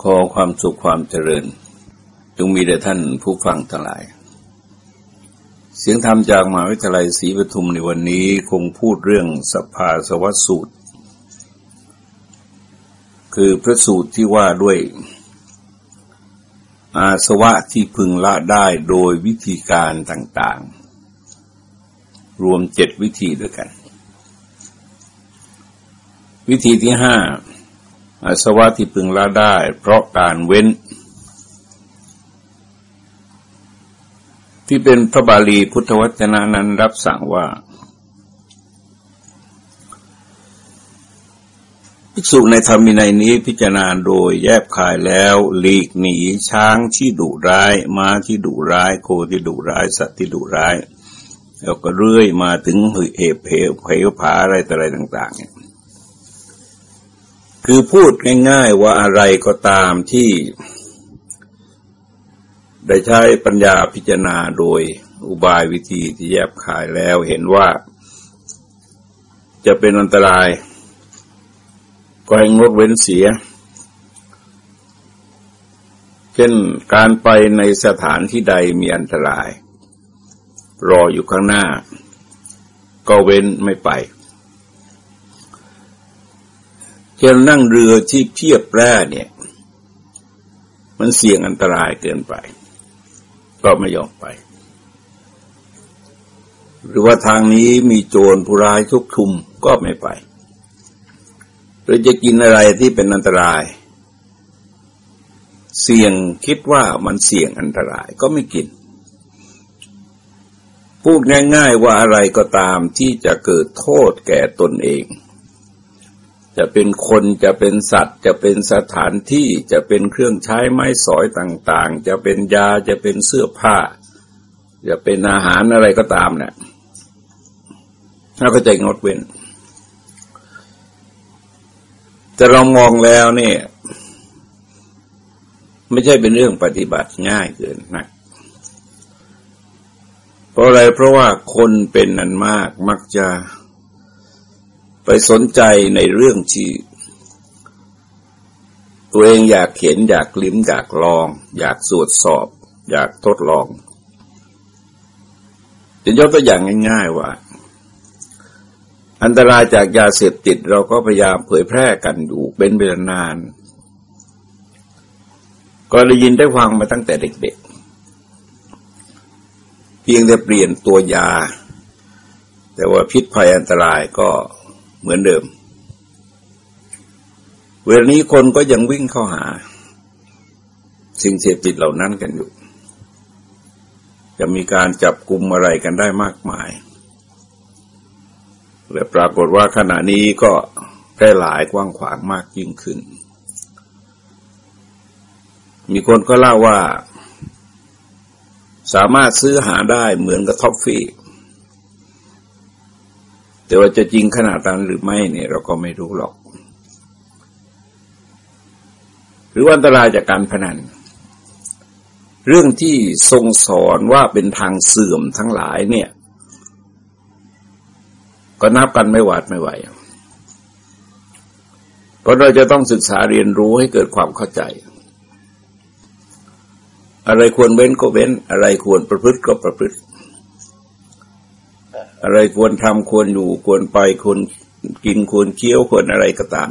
ขอความสุขความเจริญจงมีแด่ท่านผู้ฟังทั้งหลาย เสียงธรรมจากมหาวิทยาลัยศรีปทุมในวันนี้คงพูดเรื่องสภาสวัสสูตร คือพระสูตรที่ว่าด้วย อาสวะที่พึงละได้โดยวิธีการต่างๆ รวมเจ็ดวิธีด้วยกัน วิธีที่ห้า อาสวะที่พึงละได้ เพราะการเว้น ที่เป็นพระบาลีพุทธวจนะนั้นรับสั่งว่าภิกษุในธรรมินัยนี้พิจารณาโดยแยบคายแล้วหลีกหนีช้างที่ดุร้าย ม้าที่ดุร้าย โคที่ดุร้าย สัตว์ที่ดุร้าย แล้วก็เรื่อยมาถึงเหตุเหวเหวผาอะไรต่ออะไรต่าง ๆ เนี่ย คือพูดง่าย ๆ ว่าอะไรก็ตามที่ ได้ใช้ปัญญาพิจารณาโดยอุบายวิธีที่แยบคายแล้วเห็นว่า จะเป็นอันตราย ก็ให้งดเว้นเสีย เช่นการไปในสถานที่ใดมีอันตราย รออยู่ข้างหน้า ก็เว้นไม่ไป เช่นนั่งเรือที่เพียบแร่เนี่ย มันเสี่ยงอันตรายเกินไป ก็ไม่ยอมไป หรือว่าทางนี้มีโจรผู้ร้ายทุกทุมก็ไม่ไปหรือจะกินอะไรที่เป็นอันตราย เสี่ยงคิดว่ามันเสี่ยงอันตรายก็ไม่กิน พูดง่าย ๆ ว่าอะไรก็ตามที่จะเกิดโทษแก่ตนเอง จะเป็นคนจะเป็นสัตว์ จะเป็นสถานที่จะเป็นเครื่องใช้ไม้สอยต่างๆ จะเป็นยาจะเป็นเสื้อผ้า จะเป็นอาหารอะไรก็ตามเนี่ยถ้าก็ใจงดเว้น แต่เรามองแล้วเนี่ย ไม่ใช่เป็นเรื่องปฏิบัติง่ายเกินนักเพราะอะไรเพราะว่าคนเป็นนันมากมักจะ ไปสนใจในเรื่องที่ตัวเองอยากเห็นอยากลิ้มอยากลอง อยากสวดสอบ อยากทดลองจะยกตัวอย่างง่าย ๆว่า อันตรายจากยาเสพติดเราก็พยายามเผยแพร่กันอยู่เป็นเวลานาน ก็ได้ยินได้ฟังมาตั้งแต่เด็กๆ เพียงแต่เปลี่ยนตัวยา แต่ว่าพิษภัยอันตรายก็ เหมือนเดิม เวลานี้คนก็ยังวิ่งเข้าหา สิ่งเสพติดเหล่านั้นกันอยู่ จะมีการจับกลุ่มอะไรกันได้มากมาย และปรากฏว่าขณะนี้ก็แพร่หลายกว้างขวางมากยิ่งขึ้น มีคนก็เล่าว่า สามารถซื้อหาได้เหมือนกับท็อฟฟี่ แต่ว่าจะจริงขนาดนั้นหรือไม่เนี่ย เราก็ไม่รู้หรอก หรืออันตรายจากการพนัน เรื่องที่ทรงสอนว่าเป็นทางเสื่อมทั้งหลายเนี่ย ก็นับกันไม่หวาดไม่ไหวเพราะเราจะต้องศึกษาเรียนรู้ให้เกิดความเข้าใจ อะไรควรเว้นก็เว้น อะไรควรประพฤติก็ประพฤติ อะไรควรทำควรอยู่ควรไปควรกินควรเคี้ยวควรอะไรก็ตาม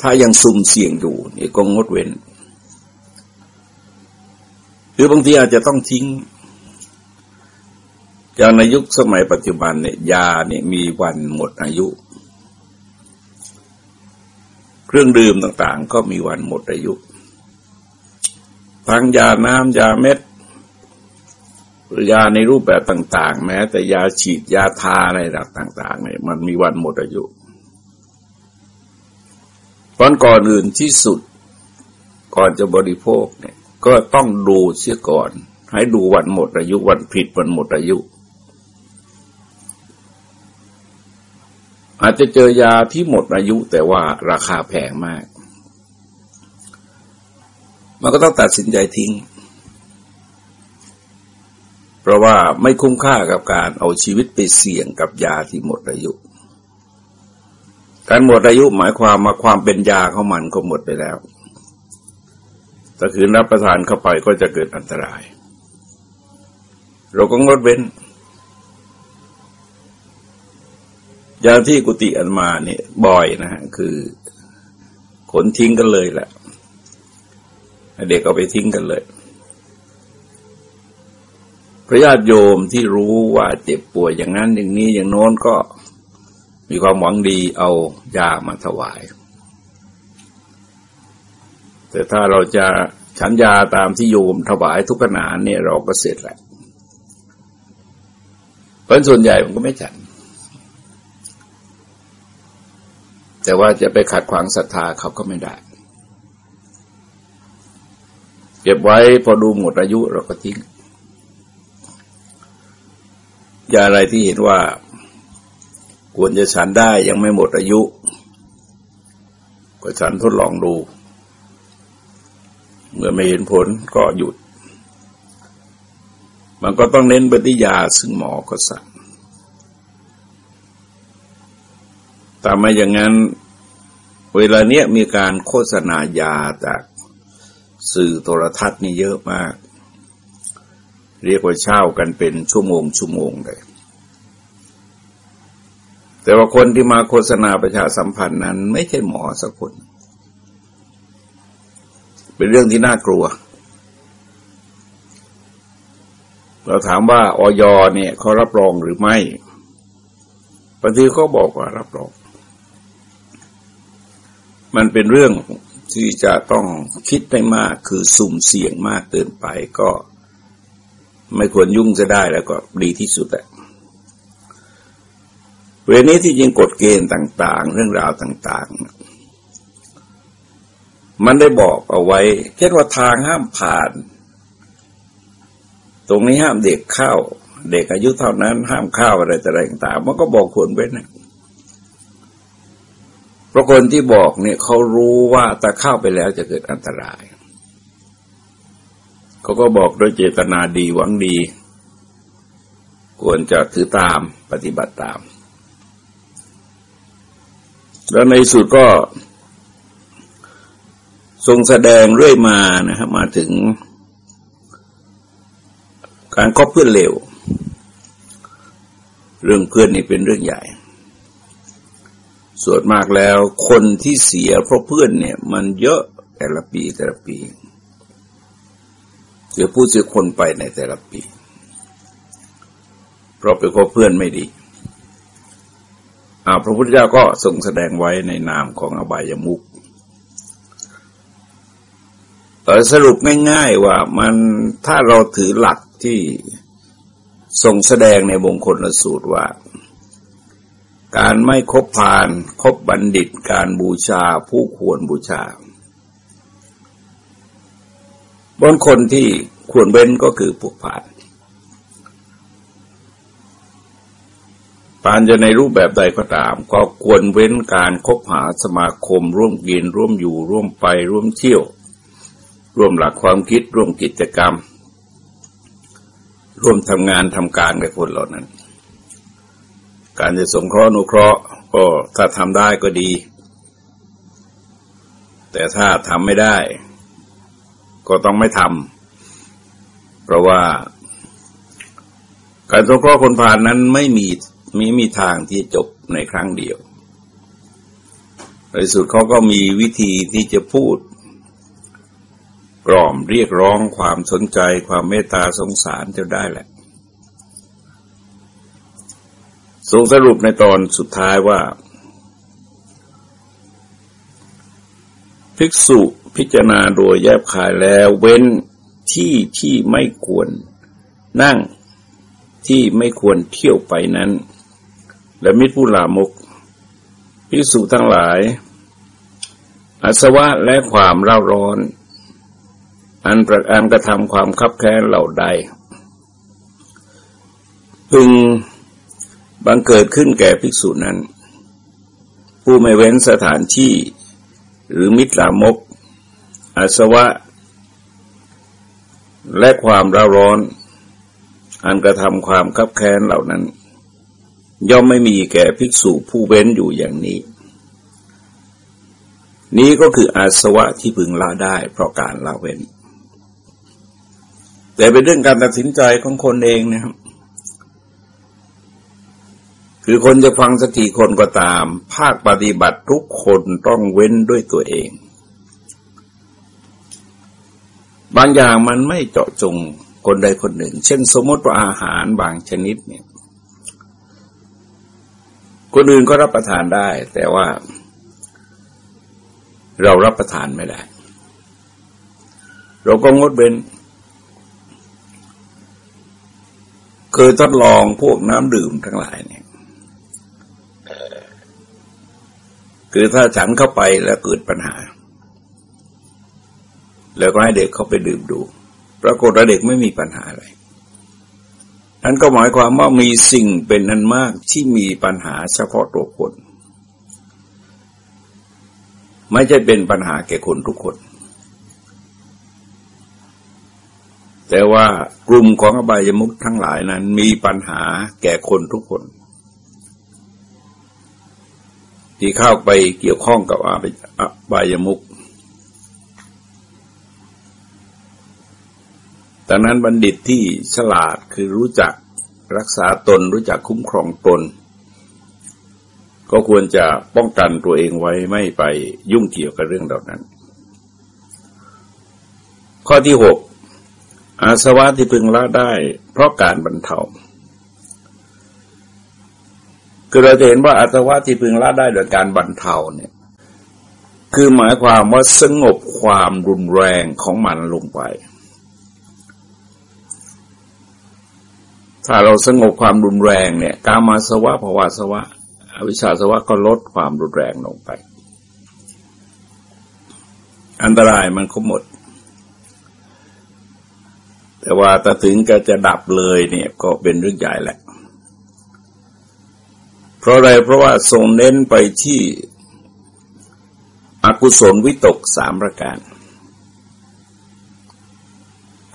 ถ้ายังซุ่มเสี่ยงอยู่นี่ก็งดเว้น หรือบางทีอาจจะต้องทิ้งอย่างในยุคสมัยปัจจุบันเนี่ยยาเนี่ยมีวันหมดอายุ เครื่องดื่มต่างๆ ก็มีวันหมดอายุ ทั้งยาน้ำยาเม็ด ยาในรูปแบบต่าง ๆ แม้ แต่ยาฉีดยาทาอะไรต่าง ๆ เนี่ย มันมีวันหมดอายุตอนก่อนอื่นที่สุดก่อนจะบริโภคเนี่ย ก็ต้องดูเสียก่อน ให้ดูวันหมดอายุวันผิดวันหมดอายุ อาจจะเจอยาที่หมดอายุแต่ว่าราคาแพงมาก มันก็ต้องตัดสินใจทิ้ง เพราะว่าไม่คุ้มค่ากับการเอาชีวิตไปเสี่ยงกับยาที่หมดอายุ การหมดอายุหมายความมาความเป็นยาของมันก็หมดไปแล้วถ้าคืนรับประทานเข้าไปก็จะเกิดอันตราย เราก็งดเว้นยาที่กุฏิอันมาเนี่ย บ่อยนะฮะคือขนทิ้งกันเลยแหละเด็กเอาไปทิ้งกันเลย ระญาติโยมที่รู้ว่าเจ็บป่วยอย่างนั้นอย่างนี้อย่างโน้นก็มีความหวังดีเอายามาถวาย แต่ถ้าเราจะฉันยาตามที่โยมถวายทุกขนาดเนี่ยเราก็เสร็จแหละเพราะส่วนใหญ่มันก็ไม่ฉัน แต่ว่าจะไปขัดขวางศรัทธาเขาก็ไม่ได้ เก็บไว้พอดูหมดอายุเราก็ทิ้ง ยาอะไรที่เห็นว่าควรจะฉันได้ยังไม่หมดอายุ ก็ฉันทดลองดู เมื่อไม่เห็นผลก็หยุด มันก็ต้องเน้นปฏิยาซึ่งหมอก็สั่งแต่ไม่อย่างนั้น เวลาเนี้ยมีการโฆษณายาจากสื่อโทรทัศน์นี่เยอะมาก เรียกว่าเช่ากันเป็นชั่วโมงชั่วโมงเลย แต่ว่าคนที่มาโฆษณาประชาสัมพันธ์นั้น ไม่ใช่หมอสักคน เป็นเรื่องที่น่ากลัว เราถามว่าออยเนี่ยเขารับรองหรือไม่บางทีเขาบอกว่ารับรอง มันเป็นเรื่องที่จะต้องคิดได้มากคือสุ่มเสี่ยงมากเกินไปก็ ไม่ควรยุ่งจะได้แล้วก็ดีที่สุดแหละเวลนี้ที่จริงกฎเกณฑ์ต่าง ๆ เรื่องราวต่าง ๆ มันได้บอกเอาไว้เช่นว่าทางห้ามผ่าน ตรงนี้ห้ามเด็กเข้า เด็กอายุเท่านั้น ห้ามเข้าอะไรต่างๆมันก็บอกควรไว้นะเพราะคนที่บอกเนี่ยเขารู้ว่าถ้าเข้าไปแล้วจะเกิดอันตราย เขาก็บอกโดยเจตนาดีหวังดี ควรจะถือตามปฏิบัติตาม แล้วในสุดก็ ทรงแสดงเรื่อยมานะครับมาถึง การก็เพื่อนเลวเรื่องเพื่อนนี่เป็นเรื่องใหญ่ส่วนมากแล้วคนที่เสียเพราะเพื่อนเนี่ย มันเยอะแต่ละปีแต่ละปี เสียผู้เสียคนไปในแต่ละปี เพราะไปคบเพื่อนไม่ดีพระพุทธเจ้าก็ทรงแสดงไว้ในนามของอบายมุกสรุปง่ายๆว่ามันถ้าเราถือหลักที่ทรงแสดงในบงคลสูตรว่า การไม่คบพานคบบัณฑิตการบูชาผู้ควรบูชา บนคนที่ควรเว้นก็คือพวกผ่านปานจะในรูปแบบใดก็ตาม ก็ควรเว้นการคบหาสมาคม ร่วมกิน ร่วมอยู่ ร่วมไป ร่วมเที่ยว ร่วมหลักความคิด ร่วมกิจกรรม ร่วมทำงานทำการในคนเหล่านั้น การจะสงเคราะห์นุเคราะห์ก็ถ้าทำได้ก็ดี แต่ถ้าทำไม่ได้ ก็ต้องไม่ทำเพราะว่า การสงเคราะห์คนผ่านนั้นไม่มีมีมีทางที่จบในครั้งเดียวในสุดเขาก็มีวิธีที่จะพูด กล่อมเรียกร้องความสนใจความเมตตาสงสารจะได้แหละทรงสรุปในตอนสุดท้ายว่า ภิกษุ พิจารณาโดยแยบขายแล้ว เว้นที่ที่ไม่ควรนั่งที่ไม่ควรเที่ยวไปนั้น และมิตรผู้ลามกพิสูจทั้งหลาย อาสวะและความเร่าร้อน อันประการกระทำความคับแค้นเหล่าใด พึงบังเกิดขึ้นแก่ภิกษุนั้น ผู้ไม่เว้นสถานที่หรือมิตรลามก อาสวะ และความร่าร้อน อันกระทำความคับแค้นเหล่านั้น ย่อมไม่มีแก่ภิกษุผู้เว้นอยู่อย่างนี้ นี้ก็คืออาสวะที่พึงละได้เพราะการละเว้น แต่เป็นเรื่องการตัดสินใจของคนเองนะครับคือคนจะฟังสักกี่คนก็ตาม ภาคปฏิบัติทุกคนต้องเว้นด้วยตัวเอง บางอย่างมันไม่เจาะจงคนใดคนหนึ่ง เช่นสมมติว่าอาหารบางชนิดเนี่ยคนอื่นก็รับประทานได้ แต่ว่า เรารับประทานไม่ได้ เราก็งดเว้นเคยทดลองพวกน้ำดื่มทั้งหลายเนี่ยคือถ้าฉันเข้าไปแล้วเกิดปัญหา แล้วก็ให้เด็กเขาไปดื่มดู ปรากฏว่าเด็กไม่มีปัญหาอะไรนั่นก็หมายความว่ามีสิ่งเป็นนั้นมากที่มีปัญหาเฉพาะตัวคน ไม่ใช่เป็นปัญหาแก่คนทุกคน แต่ว่ากลุ่มของอบายมุขทั้งหลายนั้นมีปัญหาแก่คนทุกคน ที่เข้าไปเกี่ยวข้องกับอบายมุข ดังนั้นบัณฑิตที่ฉลาดคือรู้จักรักษาตนรู้จักคุ้มครองตน ก็ควรจะป้องกันตัวเองไว้ไม่ไปยุ่งเกี่ยวกับเรื่องเหล่านั้น ข้อที่หกอาสวะที่พึงละได้ เพราะการบรรเทาคือเราจะเห็นว่าอาสวะที่พึงละได้โดยการบรรเทาเนี่ย คือหมายความว่าสงบความรุนแรงของมันลงไป ถ้าเราสงบความรุนแรงเนี่ยกามาสวะภาวาสวะ อวิชชาสวะก็ลดความรุนแรงลงไป อันตรายมันก็หมด แต่ว่าถ้าถึงก็จะดับเลยเนี่ยก็เป็นเรื่องใหญ่แหละ เพราะอะไรเพราะว่าทรงเน้นไปที่อกุศลวิตกสามประการ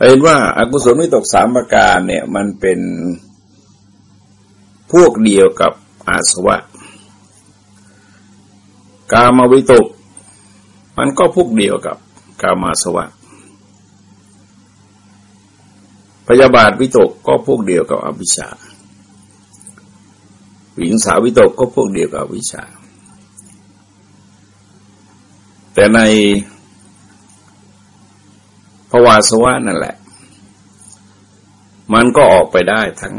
เห็นว่าอากุศลวิตกสามประการเนี่ย มันเป็นพวกเดียวกับอาสวะ กามวิตก มันก็พวกเดียวกับกามาสวะ พยาบาทวิตกก็พวกเดียวกับอวิชชาวิงสาวิตกก็พวกเดียวกับอวิชชา แต่ใน ภาวาสวะนั่นแหละ มันก็ออกไปได้ทั้ง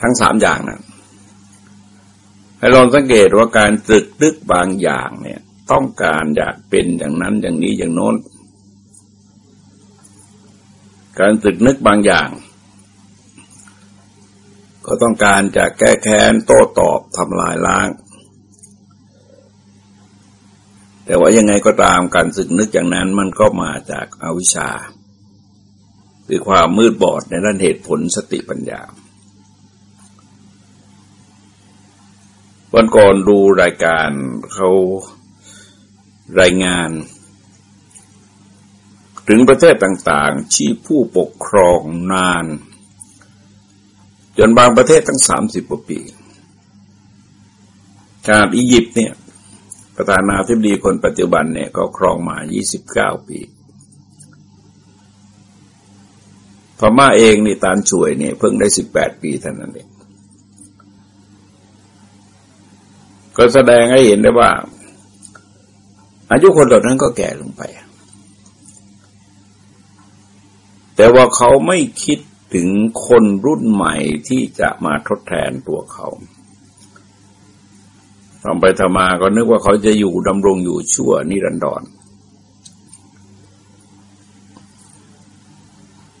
ทั้งสามอย่างนั้นให้ลองสังเกตว่าการตรึกตึกบางอย่างเนี่ย ต้องการอยากเป็นอย่างนั้นอย่างนี้อย่างโน้น การตรึกนึกบางอย่าง ก็ต้องการจะแก้แค้นโต้ตอบทำลายล้าง แต่ว่ายังไงก็ตามการสึกนึกอย่างนั้นมันก็มาจากอาวิชชา คือความมืดบอดในด้านเหตุผลสติปัญญา วันก่อนดูรายการเขารายงาน ถึงประเทศต่างๆ ที่ผู้ปกครองนาน จนบางประเทศตั้งสามสิบกว่าปี การอียิปต์เนี่ย ประธานาธิบดีคนปัจจุบันเนี่ยก็ครองมา 29 ปี พม่าเองนี่ตานช่วยเนี่ยเพิ่งได้ 18 ปีเท่านั้นเองก็แสดงให้เห็นได้ว่า อายุคนเหล่านั้นก็แก่ลงไป แต่ว่าเขาไม่คิดถึงคนรุ่นใหม่ที่จะมาทดแทนตัวเขา ทำไปทำมาก็นึกว่าเขาจะอยู่ดำรงอยู่ชั่วนิรันดร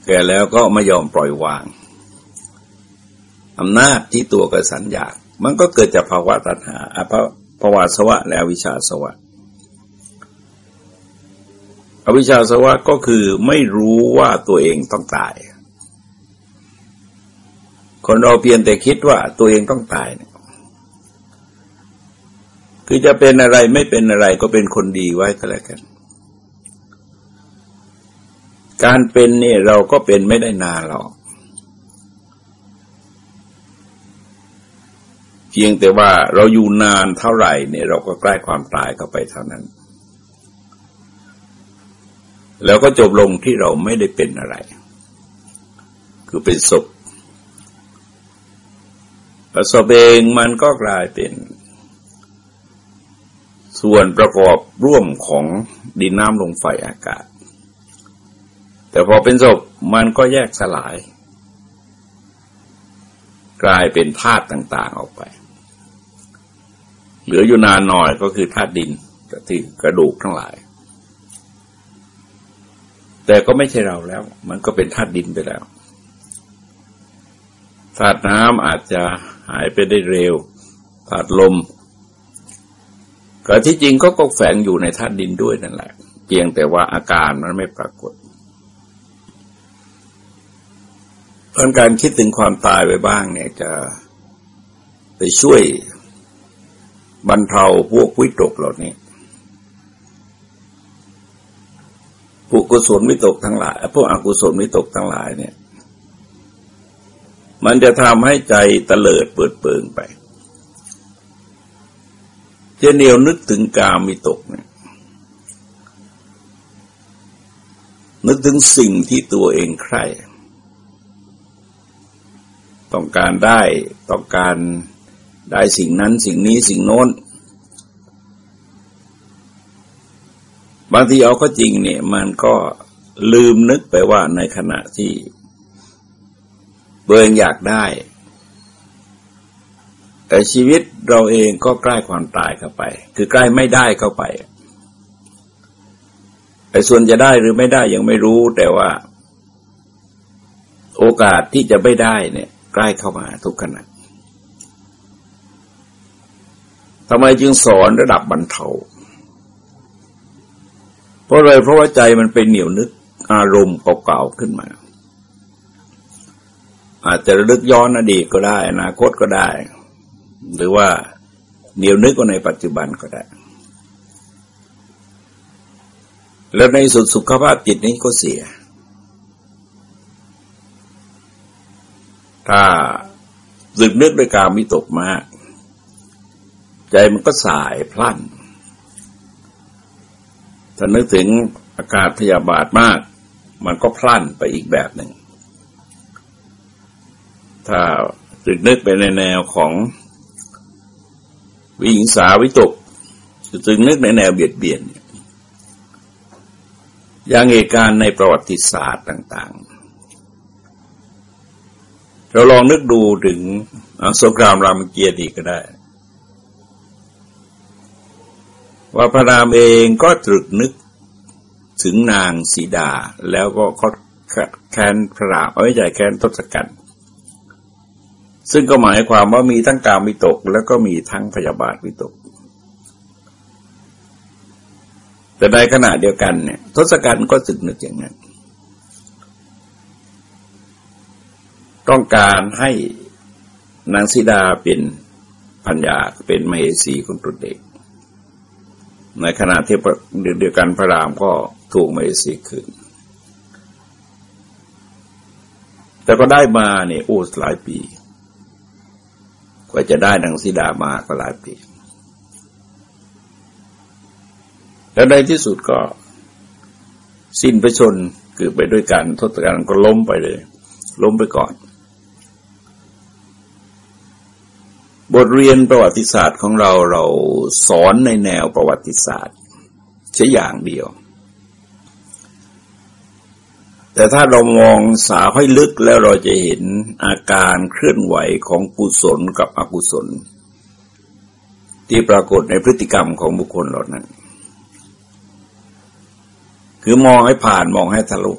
แก่แล้วก็ไม่ยอมปล่อยวางอำนาจที่ตัวกระสันอยาก มันก็เกิดจากภาวะตัณหาภาภาวะสวะและวิชาสวะอวิชชาสวะก็คือไม่รู้ว่าตัวเองต้องตาย คนเราเพียงแต่คิดว่าตัวเองต้องตายเนี่ย คือจะเป็นอะไรไม่เป็นอะไรก็เป็นคนดีไว้ก็แล้วกัน การเป็นเนี่ยเราก็เป็นไม่ได้นานหรอกคพียงแต่ว่าเราอยู่นานเท่าไหร่เนี่ยเราก็ใกล้ความตายเข้าไปเท่านั้น แล้วก็จบลงที่เราไม่ได้เป็นอะไร คือเป็นศพศพเองมันก็กลายเป็น ส่วนประกอบร่วมของดินน้ำลมไฟอากาศ แต่พอเป็นศพมันก็แยกสลาย กลายเป็นธาตุต่าง ๆ ออกไป เหลืออยู่นานหน่อยก็คือธาตุดินที่กระดูกทั้งหลาย แต่ก็ไม่ใช่เราแล้ว มันก็เป็นธาตุดินไปแล้วธาตุน้ำอาจจะหายไปได้เร็วธาตุลม ก็ที่จริงก็ก็แฝงอยู่ในธาตุดินด้วยนั่นแหละเพียงแต่ว่าอาการมันไม่ปรากฏเพราะการคิดถึงความตายไปบ้างเนี่ยจะไปช่วยบรรเทาพวกวิตกเหล่านี้พวกกุศลวิตกทั้งหลาย พวกอกุศลวิตกทั้งหลายเนี่ย มันจะทำให้ใจเตลิดเปิดเปิงไป เจเนียวนึกถึงกามิตกเนี่ยนึกถึงสิ่งที่ตัวเองใคร่ต้องการได้ต้องการได้สิ่งนั้นสิ่งนี้สิ่งโน้น บางทีเอาก็จริงเนี่ยมันก็ลืมนึกไปว่าในขณะที่เบิงอยากได้ แต่ชีวิต เราเองก็ใกล้ความตายเข้าไป คือใกล้ไม่ได้เข้าไปไอ้ส่วนจะได้หรือไม่ได้ยังไม่รู้ แต่ว่า โอกาสที่จะไม่ได้เนี่ย ใกล้เข้ามาทุกขณะทำไมจึงสอนระดับบรรเทาเพราะอะไรเพราะว่าใจมันเป็นเหนียวนึกอารมณ์เก่าๆขึ้นมา อาจจะระลึกย้อนอดีตก็ได้ อนาคตก็ได้ หรือว่าเหนียวนึกก็ในปัจจุบันก็ได้ แล้วในสุดสุขภาพจิตนี้ก็เสีย ถ้าสึกนึกด้วยการมิตกมาก ใจมันก็สายพลั่นถ้านึกถึงอากาศพยาบาทมาก มันก็พลั่นไปอีกแบบหนึ่ง ถ้าตึกนึกไปในแนวของ วิหิงสาวิตกตึกนึกในแนวเบียดเบียนอย่างเหตุการณ์ในประวัติศาสตร์ต่าง ๆ เราลองนึกดูถึงสงครามรามเกียรติก็ได้ ว่าพระรามเองก็ตรึกนึกถึงนางสีดา แล้วก็เขาแค้นพระรามเอาไว้ใจแค้นทศกัณฐ์ ซึ่งก็หมายความว่ามีทั้งการวิตก แล้วก็มีทั้งพยาบาทวิตก แต่ในขณะเดียวกันเนี่ยทศกัณฐ์ก็สึกนึกอย่างนั้น ต้องการให้นางสีดาเป็นพัญญาเป็นมเหสีคนตุเด็กในขณะที่เดียวกันพระรามก็ถูกมเมสีขึ้นแต่ก็ได้มาเนี่ยโอ้หลายปี กว่าจะได้ดังสีดามาก็หลายปี แล้วในที่สุดก็ สิ้นประชนคือไปด้วยกันทศกัณฐ์ก็ล้มไปเลย ล้มไปก่อน บทเรียนประวัติศาสตร์ของเราเราสอนในแนวประวัติศาสตร์ใช่อย่างเดียว แต่ถ้าเรามองสาให้ลึกแล้วเราจะเห็นอาการเคลื่อนไหวของกุศลกับอกุศล ที่ปรากฏในพฤติกรรมของบุคคลเหล่านั้น คือมองให้ผ่านมองให้ทะลุ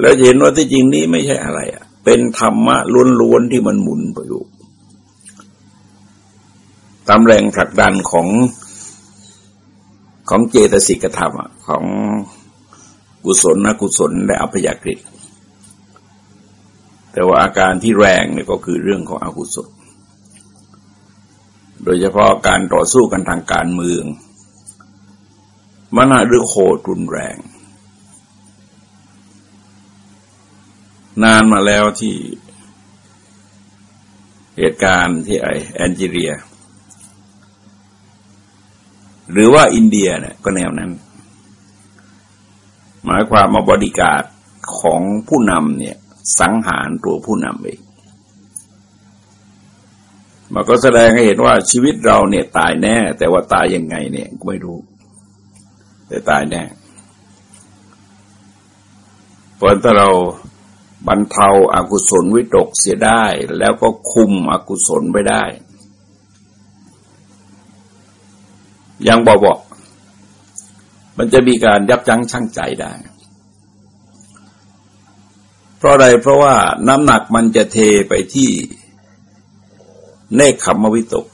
แล้วเห็นว่าที่จริงนี้ไม่ใช่อะไรอะเป็นธรรมะล้วนๆที่มันหมุนไปอยู่ตามแรงผลักดันของของเจตสิกธรรมของ กุศลนกุศลและอัพยากฤิแต่ว่าอาการที่แรงเนี่ยก็คือเรื่องของอกุศล โดยเฉพาะการต่อสู้กันทางการเมืองมันหรือโหดรุนแรง นานมาแล้วที่เหตุการณ์ที่ไอแอนจิเรีย หรือว่าอินเดียเนี่ยก็แนวนั้น หมายความมาบริการของผู้นำเนี่ยสังหารตัวผู้นำเองมันก็แสดงให้เห็นว่าชีวิตเราเนี่ยตายแน่ แต่ว่าตายยังไงเนี่ยไม่รู้ แต่ตายแน่เพราะถ้าเราบรรเทาอากุศลวิตกเสียได้ แล้วก็คุมอกุศลไปได้ ยังบอกบอก มันจะมีการยับยั้งชั่งใจได้ เพราะอะไรเพราะว่าน้ำหนักมันจะเทไปที่เนคขมวิตก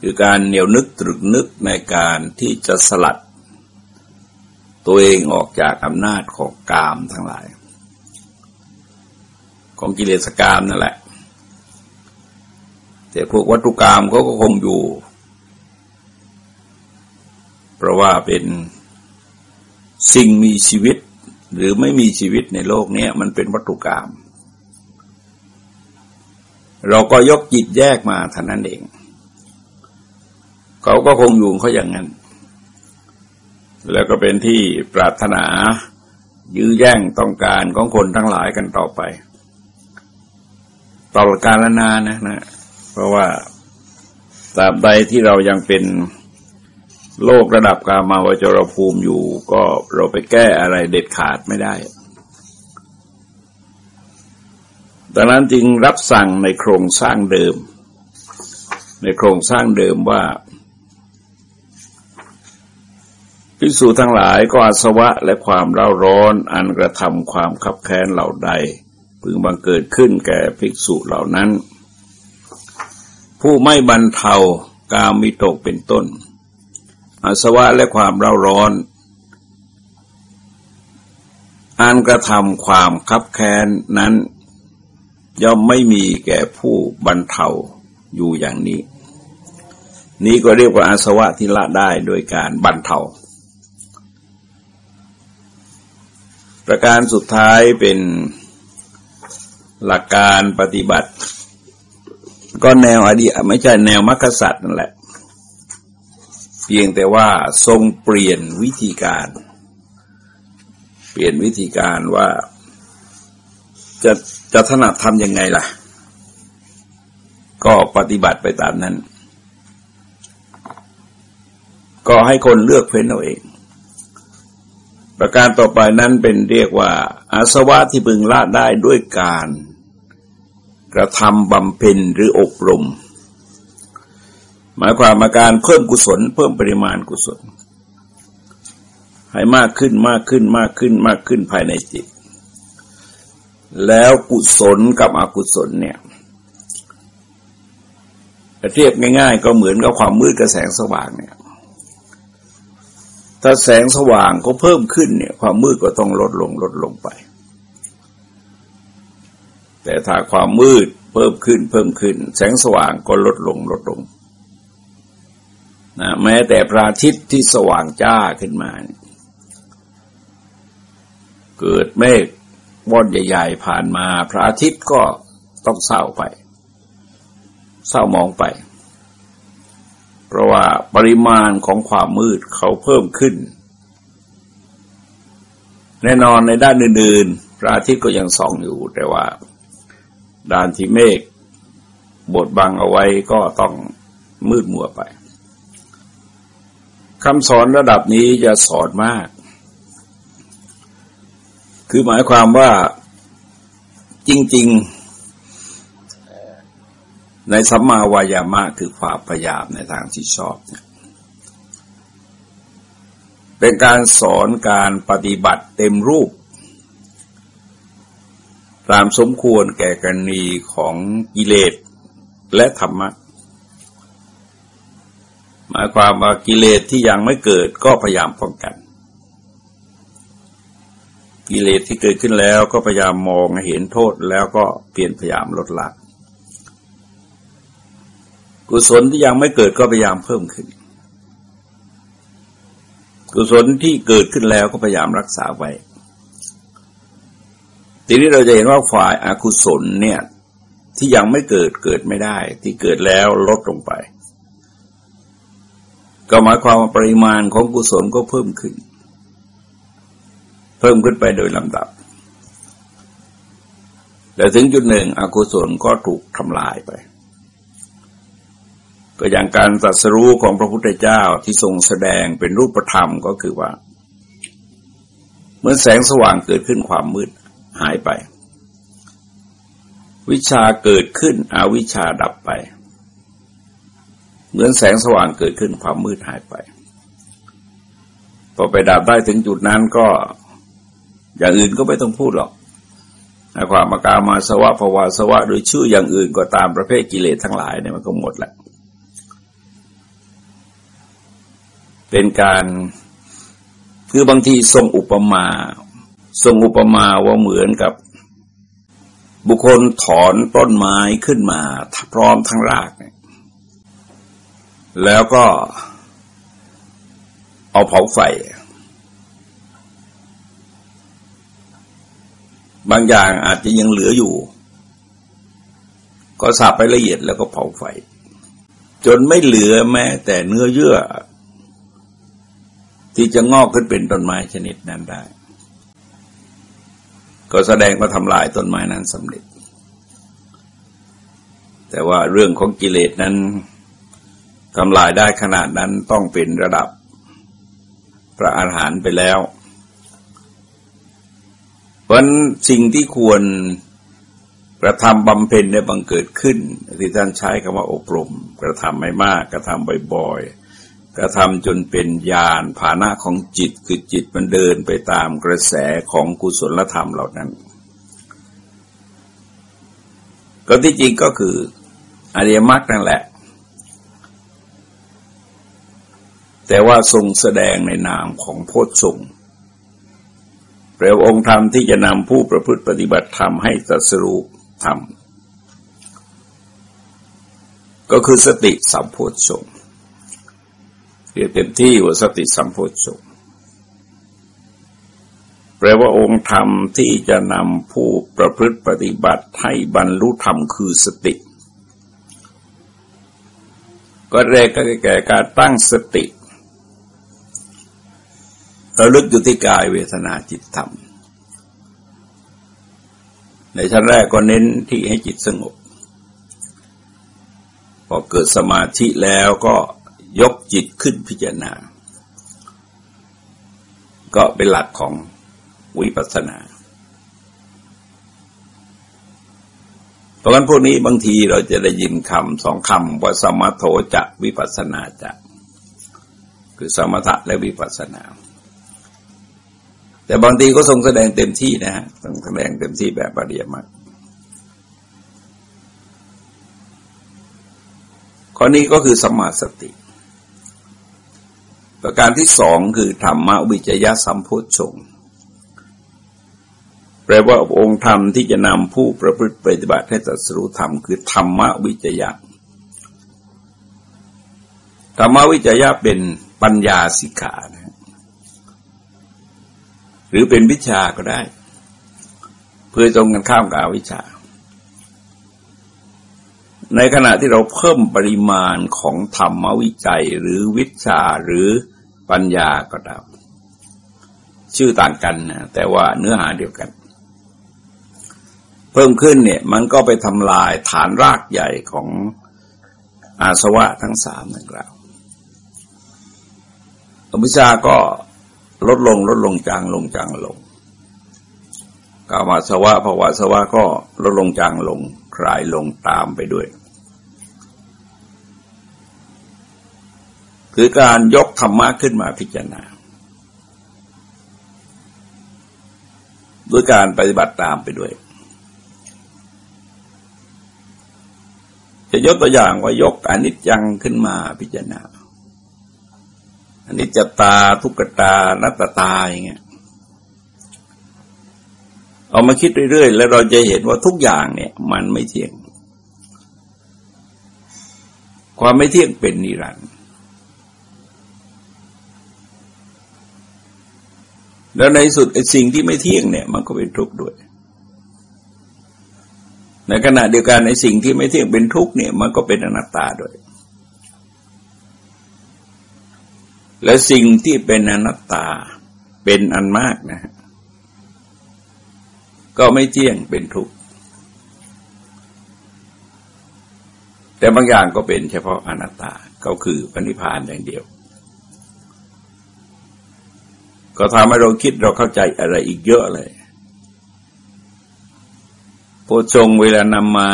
คือการเหนียวนึกตรึกนึกในการที่จะสลัด ตัวเองออกจากอำนาจของกามทั้งหลาย ของกิเลสกามนั่นแหละ แต่พวกวัตถุกรรมเขาก็คงอยู่ ราะว่าเป็นสิ่งมีชีวิตหรือไม่มีชีวิตในโลกนี้มันเป็นวัตถุกรรมเราก็ยกจิตแยกมาท่านั้นเอง เขาก็คงอยู่เขาอย่างนั้น แล้วก็เป็นที่ปรารถนายื้อแย่งต้องการของคนทั้งหลายกันต่อไป ต่อการละนานนะนะ เพราะว่าตราบใดที่เรายังเป็น โลกระดับกามาวจรภูมิอยู่ก็เราไปแก้อะไรเด็ดขาดไม่ได้ดังนั้นจึงรับสั่งในโครงสร้างเดิม ในโครงสร้างเดิมว่าภิกษุทั้งหลายก็อาสวะและความเร่าร้อนอันกระทำความขับแค้นเหล่าใด พึงบังเกิดขึ้นแก่ภิกษุเหล่านั้น ผู้ไม่บรรเทากามิตกเป็นต้น อาสวะและความเร่าร้อน อันกระทำความคับแค้นนั้น ย่อมไม่มีแก่ผู้บรรเทาอยู่อย่างนี้ นี้ก็เรียกว่าอาสวะที่ละได้โดยการบรรเทา ประการสุดท้ายเป็นหลักการปฏิบัติ ก็แนวอดีไม่ใช่แนวมรรคสัตว์นั่นแหละ เพียงแต่ว่าทรงเปลี่ยนวิธีการ เปลี่ยนวิธีการว่าจะจะถนัดทำยังไงล่ะ ก็ปฏิบัติไปตามนั้น ก็ให้คนเลือกเฟ้นเอาเอง ประการต่อไปนั้นเป็นเรียกว่า อาสวะที่พึงละได้ด้วยการ กระทำบำเพ็ญหรืออบรม หมายความมาการเพิ่มกุศล เพิ่มปริมาณกุศล ให้มากขึ้นมากขึ้นมากขึ้นมากขึ้นภายในจิต แล้วกุศลกับอกุศลเนี่ยเทียบง่าย ๆ ก็เหมือนกับความมืดกับแสงสว่างเนี่ยถ้าแสงสว่างก็เพิ่มขึ้นเนี่ย ความมืดก็ต้องลดลงลดลงไป แต่ถ้าความมืดเพิ่มขึ้นเพิ่มขึ้น แสงสว่างก็ลดลงลดลง นะแม้แต่พระอาทิตย์ที่สว่างจ้าขึ้นมา เกิดเมฆวอนใหญ่ๆผ่านมาพระอาทิตย์ก็ต้องเศร้าไป เศร้ามองไป เพราะว่าปริมาณของความมืดเขาเพิ่มขึ้น แน่นอนในด้านอื่นๆพระอาทิตย์ก็ยังส่องอยู่แต่ว่า ด้านที่เมฆบดบังเอาไว้ก็ต้องมืดมัวไป คำสอนระดับนี้จะสอนมาก คือหมายความว่าจริง ๆ ในสัมมาวายามะคือความพยายามในทางที่ชอบเนี่ยเป็นการสอนการปฏิบัติเต็มรูป ตามสมควรแก่กรณีของกิเลสและธรรมะ หมายความว่ากิเลสที่ยังไม่เกิดก็พยายามป้องกัน กิเลสที่เกิดขึ้นแล้วก็พยายามมองเห็นโทษแล้วก็เปลี่ยนพยายามลดละกุศลที่ยังไม่เกิดก็พยายามเพิ่มขึ้น กุศลที่เกิดขึ้นแล้วก็พยายามรักษาไว้ทีนี้เราจะเห็นว่าฝ่ายอากุศลเนี่ยที่ยังไม่เกิดเกิดไม่ได้ ที่เกิดแล้วลดลงไป ก็หมายความว่าปริมาณของกุศลก็เพิ่มขึ้น เพิ่มขึ้นไปโดยลำดับ แต่ถึงจุดหนึ่งอกุศลก็ถูกทำลายไป ก็อย่างการตรัสรู้ของพระพุทธเจ้าที่ทรงแสดงเป็นรูปธรรมก็คือว่า เมื่อแสงสว่างเกิดขึ้นความมืดหายไป วิชาเกิดขึ้นอวิชาดับไป เหมือนแสงสว่างเกิดขึ้นความมืดหายไป พอไปดับได้ถึงจุดนั้นก็ อย่างอื่นก็ไม่ต้องพูดหรอกความมากามาสวะภวาสวะ โดยชื่ออย่างอื่นก็ตามประเภทกิเลสทั้งหลายเนี่ยมันก็หมดแหละ เป็นการคือบางทีทรงอุปมาทรงอุปมาว่าเหมือนกับบุคคลถอนต้นไม้ขึ้นมาพร้อมทั้งรากเนี่ย แล้วก็เอาเผาไฟ บางอย่างอาจจะยังเหลืออยู่ ก็สับไปละเอียดแล้วก็เผาไฟ จนไม่เหลือแม้ แต่เนื้อเยื่อ ที่จะงอกขึ้นเป็นต้นไม้ชนิดนั้นได้ ก็แสดงว่าทำลายต้นไม้นั้นสำเร็จ แต่ว่าเรื่องของกิเลสนั้น ทำลายได้ขนาดนั้นต้องเป็นระดับพระอาหารหันต์ไปแล้ว เพราะสิ่งที่ควรกระทำบำเพ็ญในบังเกิดขึ้น ที่ท่านใช้คำว่าอบรม กระทำไม่มาก กระทำบ่อยๆ กระทำจนเป็นญาณภาณะของจิตคือจิตมันเดินไปตามกระแสของกุศลธรรมเหล่านั้น ก็ที่จริงก็คืออริยมรรคนั่นแหละ แต่ว่าทรงแสดงในนามของโพชฌงค์แปลองค์ธรรมที่จะนำผู้ประพฤติปฏิบัติธรรมให้ตรัสรู้ธรรม ก็คือสติสัมโพชฌงเรียกเต็มที่ว่าสติสัมโพชฌงแปลว่าองค์ธรรมที่จะนำผู้ประพฤติปฏิบัติให้บรรลุธรรมคือสติ ก็แรกก็แก่การตั้งสติ ราลึกอยู่ที่กายเวทนาจิตธรรม ในชั้นแรกก็เน้นที่ให้จิตสงบ พอเกิดสมาธิแล้วก็ยกจิตขึ้นพิจารณา ก็เป็นหลักของวิปัสสนา เพราะฉะนั้นพวกนี้บางทีเราจะได้ยินคำสองคำว่าสมถโถจะวิปัสสนาจะ คือสมถะและวิปัสสนา แต่บางทีก็ทรงแสดงเต็มที่นะฮะทรงแสดงเต็มที่แบบปริยมากข้อนี้ก็คือสมาสติ ประการที่สองคือธรรมวิจยะสัมโพชงแปลว่าองค์ธรรมที่จะนำผู้ประพฤติปฏิบัติให้ตรัสรู้ธรรมคือธรรมวิจยะธรรมวิจยะเป็นปัญญาสิกขานะ รือเป็นวิชาก็ได้ เพื่อตรงกันข้ามกับวิชา ในขณะที่เราเพิ่มปริมาณของธรรมวิจัยหรือวิชาหรือปัญญาก็ตามชื่อต่างกันนะแต่ว่าเนื้อหาเดียวกัน เพิ่มขึ้นเนี่ยมันก็ไปทำลายฐานรากใหญ่ของอาสวะทั้งสามนั่นกล่าวอวิชาก็ ลดลงลดลงจางลงจางลงกามาสวะภาวะสวะก็ลดลงจางลงคลายลงตามไปด้วย คือการยกธรรมะขึ้นมาพิจารณาด้วยการปฏิบัติตามไปด้วย จะยกตัวอย่างว่ายกอนิจจังขึ้นมาพิจารณา อันนี้จตาทุกตานัตตาอย่างเงี้ยเอามาคิดเรื่อยๆ แล้วเราจะเห็นว่าทุกอย่างเนี่ย มันไม่เที่ยง ความไม่เที่ยงเป็นนิรันดร์แล้วในสุดสิ่งที่ไม่เที่ยงเนี่ย มันก็เป็นทุกข์ด้วย ในขณะเดียวกันในสิ่งที่ไม่เที่ยงเป็นทุกข์เนี่ย มันก็เป็นอนัตตาด้วย และสิ่งที่เป็นอนัตตาเป็นอันมากนะ ก็ไม่เที่ยงเป็นทุกข์แต่บางอย่างก็เป็นเฉพาะอนัตตาก็คือปณิพานอย่างเดียว ก็ทำให้เราคิดเราเข้าใจอะไรอีกเยอะเลยโพชงเวลานำมา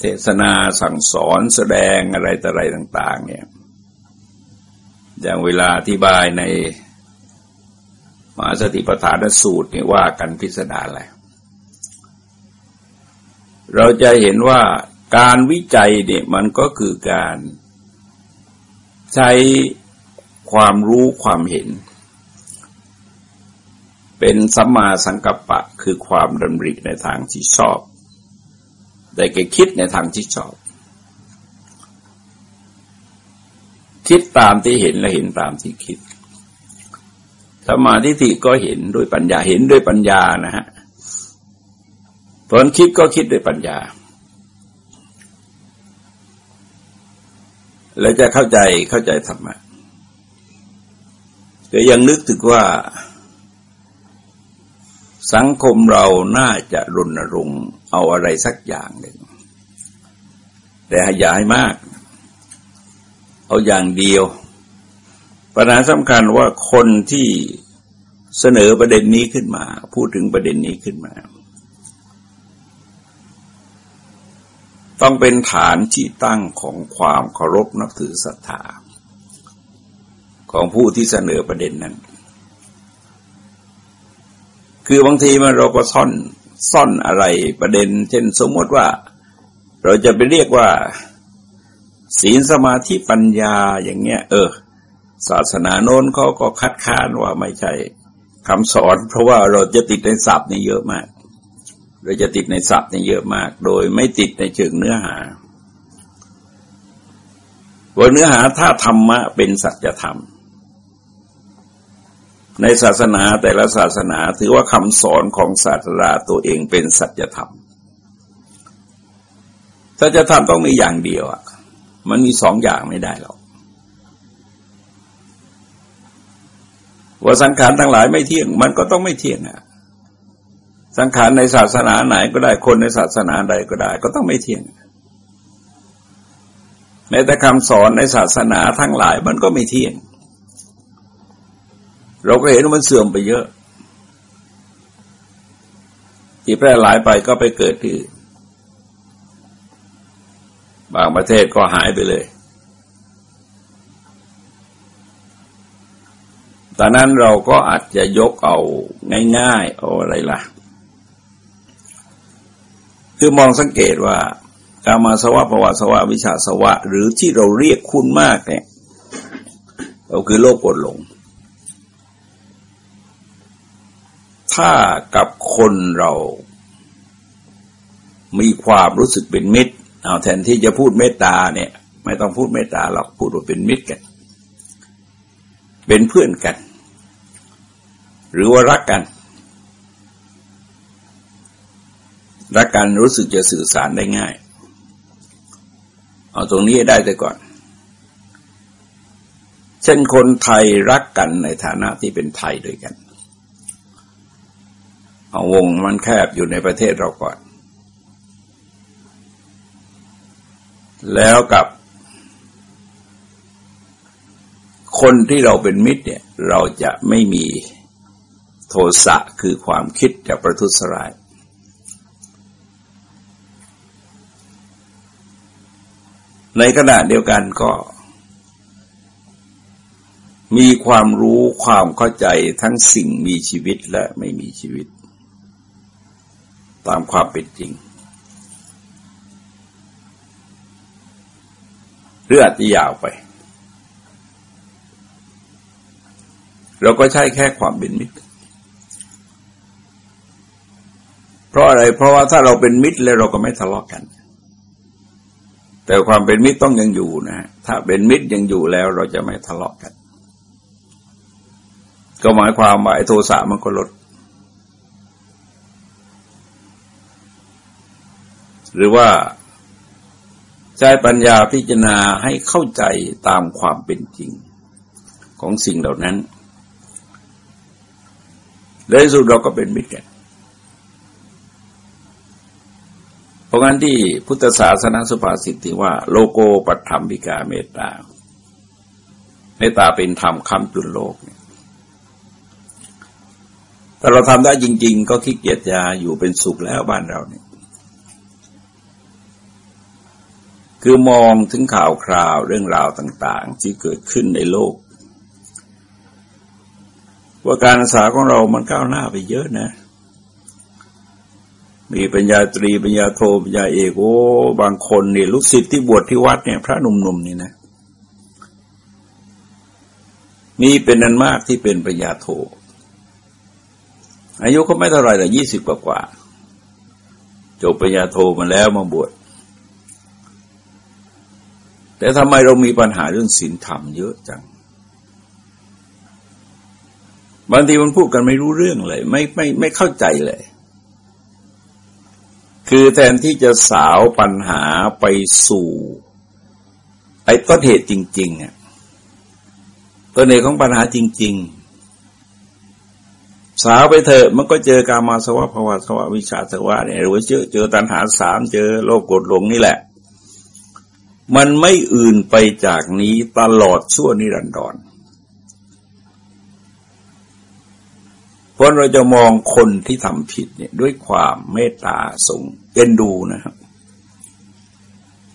เทศนาสั่งสอนแสดงอะไรต่ออะไรต่าง ๆ เนี่ย อย่างเวลาที่บายในมหาสติปัฏฐานสูตรนี่ว่ากันพิสดารแหละเราจะเห็นว่าการวิจัยเนี่ยมันก็คือการใช้ความรู้ความเห็น เป็นสัมมาสังกัปปะคือความดำริในทางที่ชอบ แต่แกคิดในทางที่ชอบ คิดตามที่เห็นและเห็นตามที่คิดสมาธิิก็เห็นด้วยปัญญาเห็นด้วยปัญญานะฮะผลคิดก็คิดด้วยปัญญา แล้วจะเข้าใจเข้าใจธรรมะก็ยังนึกถึงว่า สังคมเราน่าจะรณรงค์เอาอะไรสักอย่างหนึ่งแต่อย่าให้มาก เอาอย่างเดียว ปัญหาสำคัญว่าคนที่เสนอประเด็นนี้ขึ้นมา พูดถึงประเด็นนี้ขึ้นมา ต้องเป็นฐานที่ตั้งของความเคารพนับถือศรัทธาของผู้ที่เสนอประเด็นนั้น คือบางทีมันเราก็ซ่อนซ่อนอะไรประเด็น เช่นสมมติว่า เราจะไปเรียกว่า ศีลสมาธิปัญญาอย่างเงี้ย เออ ศาสนาโน้นเขาก็คัดค้านว่าไม่ใช่คำสอน เพราะว่าเราจะติดในศัพท์นี่เยอะมากเราจะติดในศัพท์นี่เยอะมาก โดยไม่ติดในเชิงเนื้อหาว่าเนื้อหาถ้าธรรมะเป็นสัจธรรม ในศาสนาแต่ละศาสนาถือว่าคำสอนของศาสนาตัวเองเป็นสัจธรรมสัจธรรมต้องมีอย่างเดียวอะ มันมีสองอย่างไม่ได้หรอกว่าสังขารทั้งหลายไม่เที่ยง มันก็ต้องไม่เที่ยงอะสังขารในศาสนาไหนก็ได้คนในศาสนาใดก็ได้ ก็ต้องไม่เที่ยงแม้แต่คำสอนในศาสนาทั้งหลายมันก็ไม่เที่ยง เราก็เห็นว่ามันเสื่อมไปเยอะ ที่แพร่หลายไปก็ไปเกิดที่ บางประเทศก็หายไปเลยตอนนั้นเราก็อาจจะยกเอาง่ายๆเอาอะไรล่ะ คือมองสังเกตว่ากามาสวะภวะสวะวิชาสวะ หรือที่เราเรียกคุณมากเนี่ยเราคือโลกกดหลง ถ้ากับคนเรา มีความรู้สึกเป็นมิตร เอาแทนที่จะพูดเมตตาเนี่ย ไม่ต้องพูดเมตตาหรอกพูดว่าเป็นมิตรกัน เป็นเพื่อนกัน หรือว่ารักกัน รักกันรู้สึกจะสื่อสารได้ง่าย เอาตรงนี้ได้แต่ก่อน เช่นคนไทยรักกันในฐานะที่เป็นไทยด้วยกัน เอาวงมันแคบอยู่ในประเทศเราก่อน แล้วกับคนที่เราเป็นมิตรเนี่ยเราจะไม่มีโทสะคือความคิดจะประทุษร้าย ในขณะเดียวกันก็ มีความรู้ความเข้าใจทั้งสิ่งมีชีวิตและไม่มีชีวิต ตามความเป็นจริง เรื่องที่ยาวไป เราก็ใช้แค่ความเป็นมิตร เพราะอะไร เพราะว่าถ้าเราเป็นมิตรแล้วเราก็ไม่ทะเลาะกกัน แต่ความเป็นมิตรต้องยังอยู่นะถ้าเป็นมิตรยังอยู่แล้วเราจะไม่ทะเลาะกัน ก็หมายความว่าไอ้โทสะมันก็ลดหรือว่า ใช้ปัญญาพิจารณาให้เข้าใจตามความเป็นจริงของสิ่งเหล่านั้นในสุดเราก็เป็นมิตรกันเพราะงั้นที่พุทธศาสนาสุภาษิตที่ว่า โลโกปัตถมปิกาเมตตา เมตตาเป็นธรรมคำจุนโลกเนี่ยถ้าเราทำได้จริง ๆ ก็ขี้เกียจจะอยู่เป็นสุขแล้วบ้านเราเนี่ย คือมองถึงข่าวคราวเรื่องราวต่าง ๆ ที่เกิดขึ้นในโลก ว่าการศึกษาของเรามันก้าวหน้าไปเยอะนะ มีปัญญาตรีปัญญาโทปัญญาเอกโอ้บางคนเนี่ยลูกศิษย์ที่บวชที่วัดเนี่ยพระหนุ่มๆนี่นะมีเป็นนันมากที่เป็นปัญญาโท อายุก็ไม่เท่าไรแต่ยี่สิบกว่ากว่าจบปัญญาโทมาแล้วมาบวช แต่ทำไมเรามีปัญหาเรื่องศีลธรรมเยอะจัง บางทีมันพูดกันไม่รู้เรื่องเลย ไม่ไม่ไม่เข้าใจเลย คือแทนที่จะสาวปัญหาไปสู่ ไอ้ต้นเหตุจริงๆอะต้นเหตุของปัญหาจริง ๆสาวไปเถอะมันก็เจอการมาสวะภาวะสวะวิชาสวะเนี่ยหรือว่าเจอเจอตัณหาสามเจอโลกกดหลงนี่แหละ มันไม่อื่นไปจากนี้ตลอดชั่วนิรันดรเพราะเราจะมองคนที่ทำผิดเนี่ยด้วยความเมตตาสงเอ็นดูนะครับ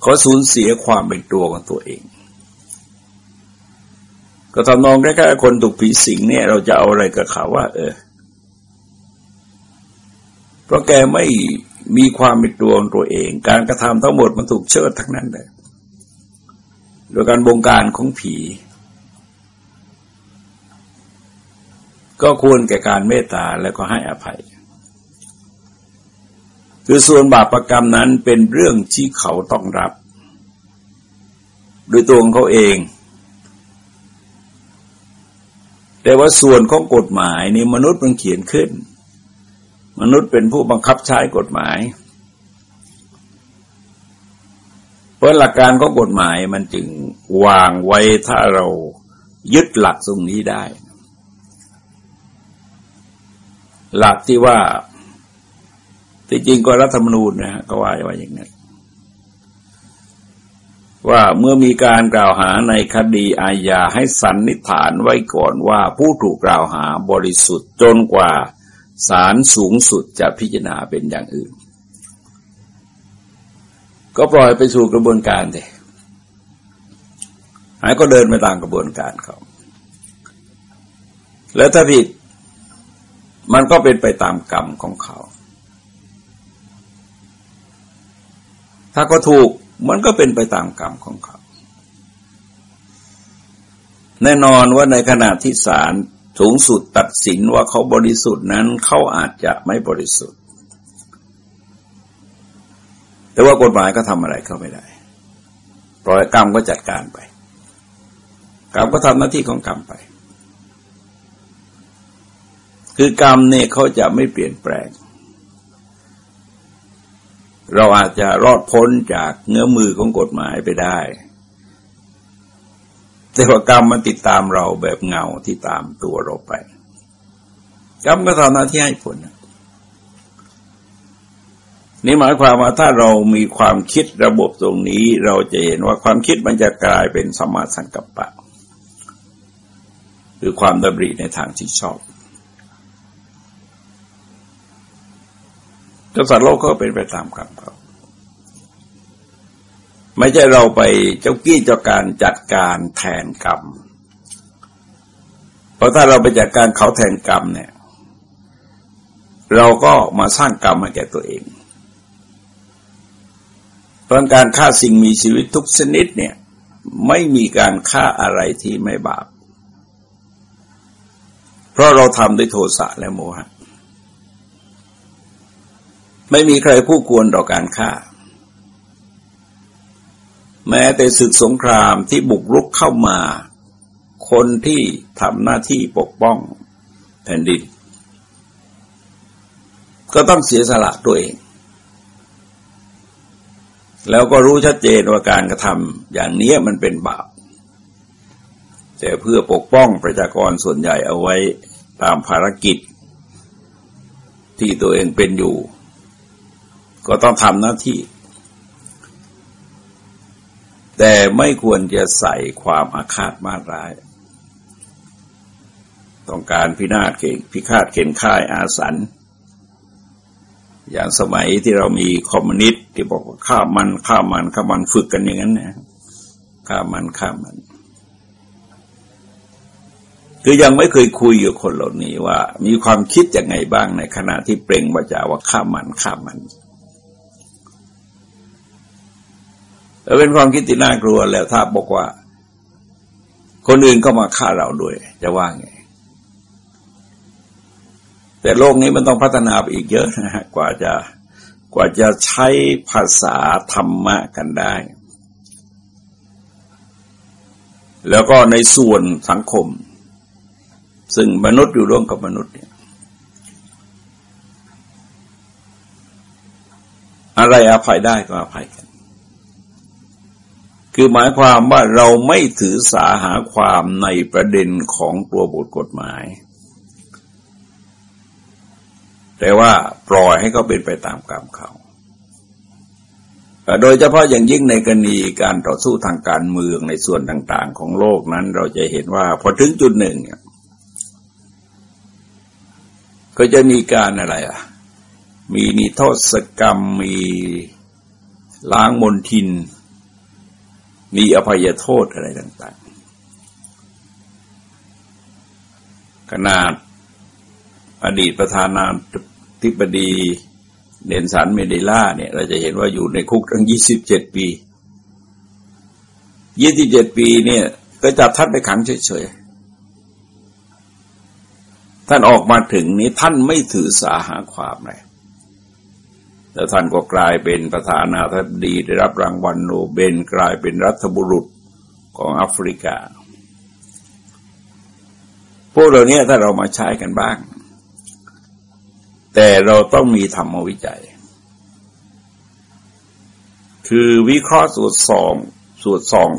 เขาสูญเสียความเป็นตัวของตัวเอง ก็ทำนองใกล้ๆคนถูกผีสิงเนี่ย เราจะเอาอะไรกับเขาว่า เออ เพราะแกไม่มีความเป็นตัวของตัวเอง การกระทำทั้งหมดมันถูกเชิดทั้งนั้นเลย โดยการบงการของผี ก็ควรแก่การเมตตาแล้วก็ให้อภัย คือส่วนบาปรกรรมนั้นเป็นเรื่องที่เขาต้องรับ โดยตัวของเขาเอง แต่ว่าส่วนของกฎหมายนี่มนุษย์มันเขียนขึ้น มนุษย์เป็นผู้บังคับใช้กฎหมาย เพราะหลักการของกฎหมายมันจึงวางไว้ถ้าเรายึดหลักตรงนี้ได้ หลักที่ว่าที่จริงก็รัฐธรรมนูญนะฮะก็ว่าว่าอย่างนั้นว่าเมื่อมีการกล่าวหาในคดีอาญาให้สันนิษฐานไว้ก่อนว่าผู้ถูกกล่าวหาบริสุทธิ์จนกว่าศาลสูงสุดจะพิจารณาเป็นอย่างอื่น ก็ปล่อยไปสู่กระบวนการเลยหายก็เดินไปตามกระบวนการเขา แล้วถ้าผิด มันก็เป็นไปตามกรรมของเขา ถ้าก็ถูกมันก็เป็นไปตามกรรมของเขา แน่นอนว่าในขณะที่ศาลสูงสุดตัดสินว่าเขาบริสุทธิ์นั้น เขาอาจจะไม่บริสุทธิ์ แต่ว่ากฎหมายก็ทำอะไรเขาไม่ได้ปล่อยกรรมก็จัดการไป กรรมก็ทำหน้าที่ของกรรมไป คือกรรมเนี่ยเขาจะไม่เปลี่ยนแปลง เราอาจจะรอดพ้นจากเงื้อมือของกฎหมายไปได้ แต่ว่ากรรมมันติดตามเราแบบเงาที่ตามตัวเราไป กรรมก็ทำหน้าที่ให้ผลนี่ หมายความว่าถ้าเรามีความคิดระบบตรงนี้เราจะเห็นว่าความคิดมันจะกลายเป็นสมาสังกัปปะ คือความดำริในทางที่ชอบกษัตริย์โลกก็เป็นไปตามกรรมเขาไม่ใช่เราไปเจ้ากี้เจ้าการจัดการแทนกรรม เพราะถ้าเราไปจัดการเขาแทนกรรมเนี่ย เราก็มาสร้างกรรมมาแก่ตัวเอง ตอนการฆ่าสิ่งมีชีวิตทุกชนิดเนี่ยไม่มีการฆ่าอะไรที่ไม่บาป เพราะเราทำด้วยโทสะและโมหะ ไม่มีใครผู้ควรต่อการฆ่า แม้แต่ศึกสงครามที่บุกรุกเข้ามา คนที่ทำหน้าที่ปกป้องแผ่นดิน ก็ต้องเสียสละตัวเอง แล้วก็รู้ชัดเจนว่าการกระทำอย่างนี้มันเป็นบาป แต่เพื่อปกป้องประชากรส่วนใหญ่เอาไว้ตามภารกิจ ที่ตัวเองเป็นอยู่ ก็ต้องทำหน้าที่ แต่ไม่ควรจะใส่ความอาฆาตมาร้าย ต้องการพินาศเก่งพิฆาตเข็นค่ายอาสัน อย่างสมัยที่เรามีคอมมิวนิสต์ที่บอกว่าฆ่ามันฆ่ามันฆ่ามันฝึกกันอย่างนั้นนะฆ่ามันฆ่ามันคือยังไม่เคยคุยกับคนเหล่านี้ว่า มีความคิดยังไงบ้างในขณะที่เปล่งวาจาว่าฆ่ามันฆ่ามันแล้วเป็นความคิดที่น่ากลัวแล้วถ้าบอกว่า คนอื่นก็มาฆ่าเราด้วย จะว่าไง แต่โลกนี้มันต้องพัฒนาไปอีกเยอะนะฮะกว่าจะกว่าจะใช้ภาษาธรรมะกันได้ แล้วก็ในส่วนสังคม ซึ่งมนุษย์อยู่ร่วมกับมนุษย์เนี่ยอะไรอภัยได้ก็อภัยกัน คือหมายความว่าเราไม่ถือสาหาความในประเด็นของตัวบทกฎหมาย แต่ว่าปล่อยให้เขาเป็นไปตามกรรมเขา โดยเฉพาะอย่างยิ่งในกรณีการต่อสู้ทางการเมืองในส่วนต่าง ๆ ของโลกนั้น เราจะเห็นว่าพอถึงจุดหนึ่งเนี่ยก็จะมีการอะไรอะ มีนิโทษกรรม มีล้างมนทิน มีอภัยโทษอะไรต่าง ๆ ขนาดอดีตประธานา ธิบดีเดนสันเมเดล่าเนี่ย เราจะเห็นว่าอยู่ในคุกตั้งยี่สิบเจ็ดปียี่สิบเจ็ดปีเนี่ย ก็จับท่านไปขังเฉยๆ ท่านออกมาถึงนี้ท่านไม่ถือสาหาความเลยแต่ท่านก็กลายเป็นประธานาธิบดีได้รับรางวัลโนเบลกลายเป็นรัฐบุรุษของแอฟริกา พวกเราเนี้ยถ้าเรามาใช้กันบ้าง แต่เราต้องมีธรรมวิจัย คือวิเคราะห์สูตรสองสูตรสอง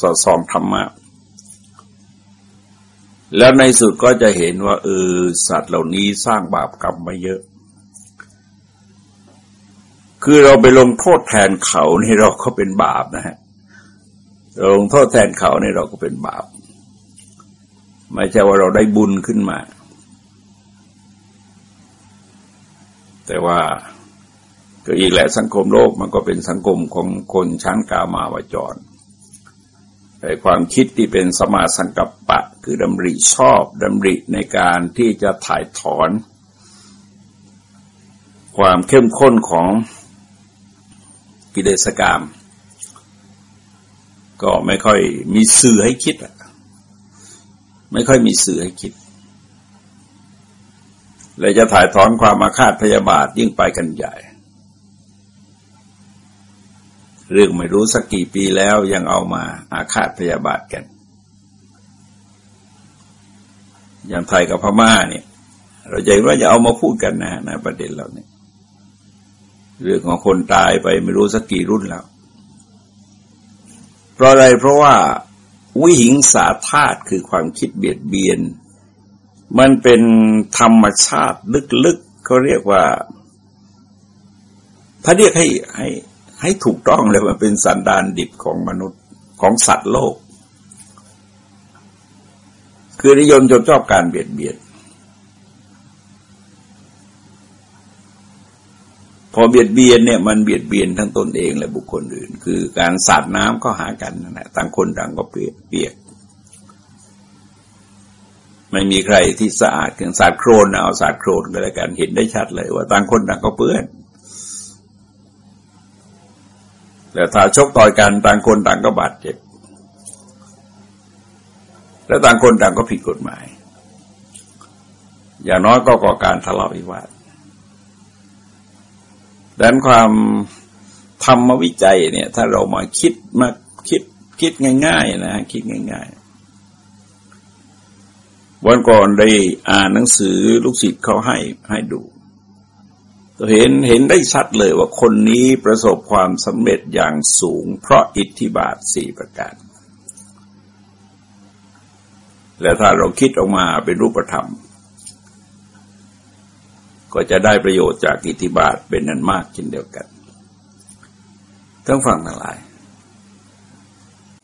สอดสองธรรมะ แล้วในสุดก็จะเห็นว่าเออสัตว์เหล่านี้สร้างบาปกรรมมาเยอะ คือเราไปลงโทษแทนเขาในเราก็เป็นบาปนะฮะลงโทษแทนเขาในเราก็เป็นบาป ไม่ใช่ว่าเราได้บุญขึ้นมา แต่ว่าก็อีกแหละสังคมโลกมันก็เป็นสังคมของคนชั้นกามาวจรแต่ความคิดที่เป็นสมาสังกัปปะ คือดำริชอบดำริในการที่จะถ่ายถอน ความเข้มข้นของกิเลสกรรมก็ไม่ค่อยมีสื่อให้คิดอะไม่ค่อยมีสื่อให้คิด เลยจะถ่ายถอนความอาฆาตพยาบาทยิ่งไปกันใหญ่ เรื่องไม่รู้สักกี่ปีแล้วยังเอามาอาฆาตพยาบาทกัน อย่างไทยกับพม่าเนี่ย เราใจว่าจะเอามาพูดกันนะในประเด็นเราเนี่ยเรื่องของคนตายไปไม่รู้สักกี่รุ่นแล้ว เพราะอะไรเพราะว่าวิหิงสาธาตุคือความคิดเบียดเบียน มันเป็นธรรมชาติลึกๆเขาเรียกว่า ถ้าเรียกให้ให้ให้ถูกต้องเลยมันเป็นสันดานดิบของมนุษย์ของสัตว์โลก คือนิยมจนชอบการเบียดเบียนพอเบียดเบียนเนี่ยมันเบียดเบียนทั้งตนเองและบุคคลอื่น คือการสาดน้ำก็หากันนะต่างคนต่างก็เปียก ไม่มีใครที่สะอาดเกินสาดโครนเอาสาดโครนก็แล้วกันเห็นได้ชัดเลย ว่าต่างคนต่างก็เปื้อน แต่ถ้าชกต่อยกันต่างคนต่างก็บาดเจ็บ แล้วต่างคนต่างก็ผิดกฎหมาย อย่างน้อยก็ก่อการทะเลาะวิวาทดังนั้นความธรรมวิจัยเนี่ย ถ้าเรามาคิดมาคิดคิดง่าย ๆ นะคิดง่าย ๆ วันก่อนได้อ่านหนังสือลูกศิษย์เขาให้ให้ดูเห็นเห็นได้ชัดเลยว่าคนนี้ประสบความสำเร็จอย่างสูง เพราะอิทธิบาทสี่ประการ และถ้าเราคิดออกมาเป็นรูปธรรม ก็จะได้ประโยชน์จากอิทธิบาทเป็นนันมากเช่นเดียวกันทั้งฝั่งทั้งหลาย